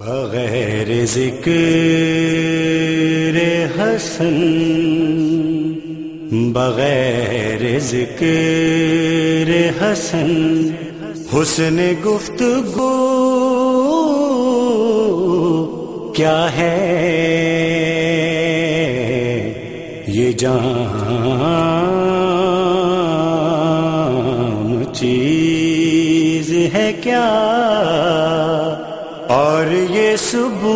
بغیر ذکر حسن، بغیر ذکر حسن حسن گفتگو کیا ہے؟ یہ جان چیز ہے کیا؟ اور یہ صبح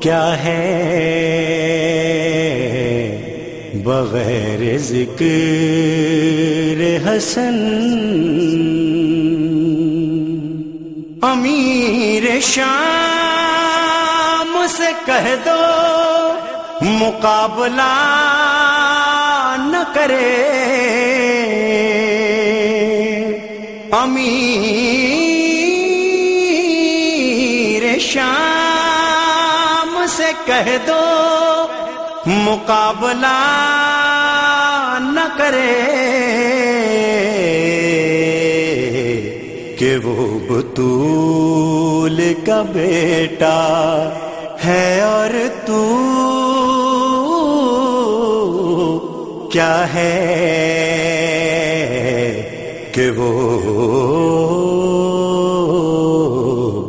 کیا ہے؟ بغیر ذکر حسن، امیر شام سے کہہ دو، مقابلہ نہ کرے۔ امیر شام سے کہہ دو، مقابلہ نہ کرے کہ وہ بطول کا بیٹا ہے اور تو کیا ہے؟ کہ وہ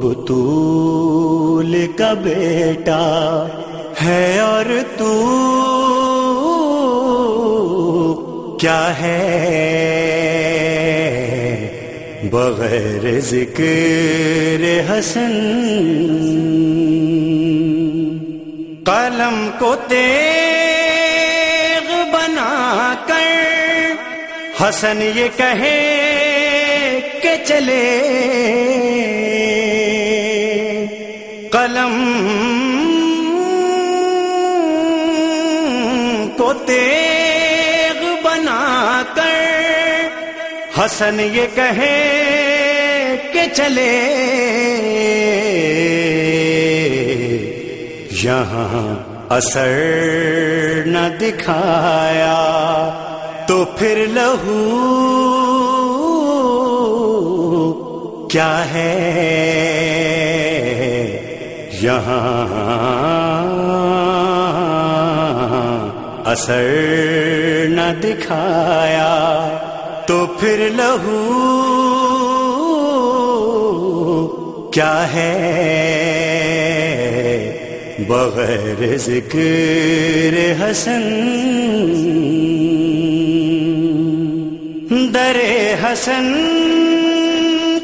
بطول کا بیٹا ہے اور تو کیا ہے بغیر ذکر حسن قلم کو تیغ حسن یہ کہے کہ چلے۔ قلم کو تیغ بنا کر حسن یہ کہے کہ چلے۔ یہاں اثر نہ دکھایا۔ تو پھر لہو کیا ہے؟ یہاں اثر نہ دکھایا۔ تو پھر لہو کیا ہے؟ بغیر ذکر حسن در حسن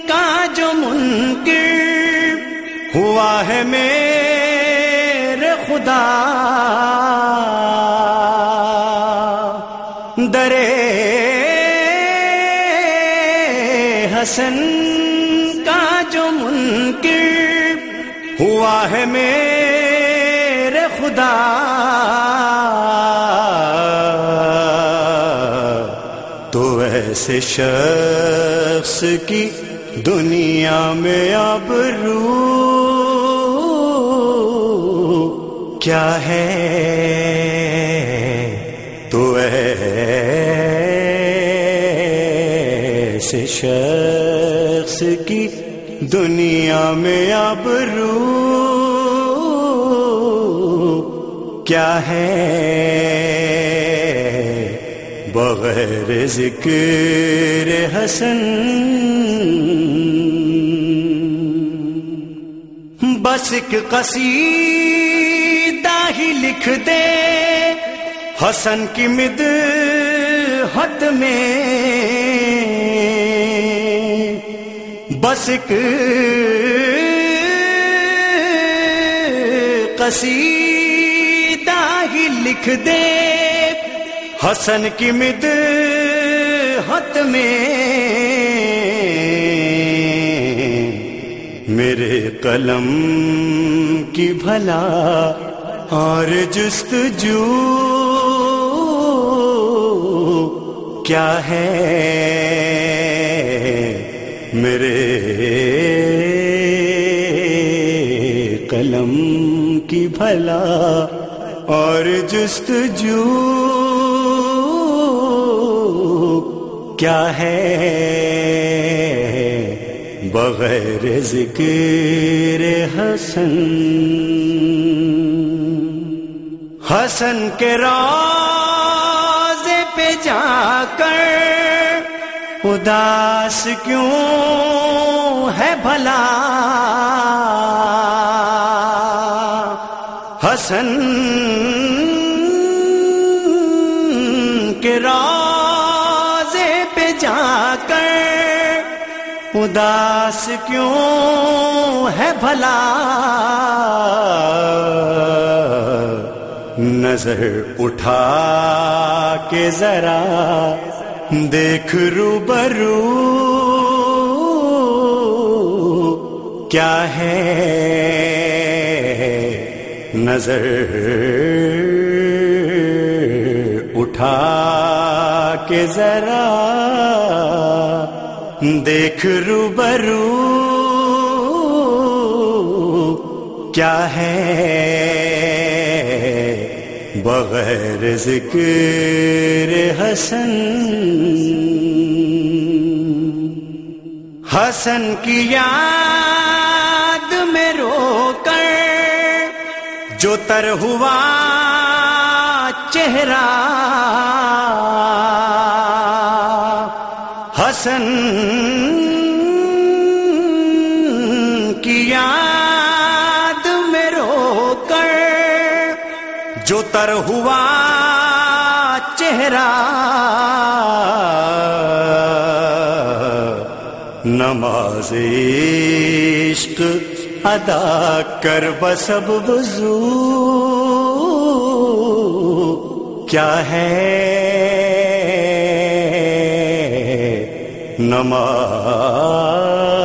کا جو منکر ہوا ہے میرے خدا۔ در حسن کا جو منکر ہوا ہے میرے خدا۔ ایسے شخص کی دنیا میں اب رو کیا ہے؟ تو ایسے شخص کی دنیا میں اب رو کیا ہے؟ بغیر ذکر حسن بس ایک قصیدہ ہی لکھ دے حسن کی مد حت میں بس ایک قصیدہ ہی لکھ دے حسن کی مد حت میں میرے قلم کی بھلا اور جست جو کیا ہے میرے قلم کی بھلا اور جست جو کیا ہے؟ بغیر ذکر حسن۔ حسن کے روزے پہ جا کر اداس کیوں ہے بھلا؟ حسن کے روزے اداس کیوں ہے بھلا؟ نظر اٹھا کے ذرا دیکھ رو برو کیا ہے؟ نظر اٹھا کے ذرا دیکھ رو برو کیا ہے بغیر ذکر حسن؟ حسن کی یاد میں رو کر جو تر ہوا چہرہ جو تر ہوا چہرہ نماز عشق ادا کر بسب وضو کیا ہے؟ نماز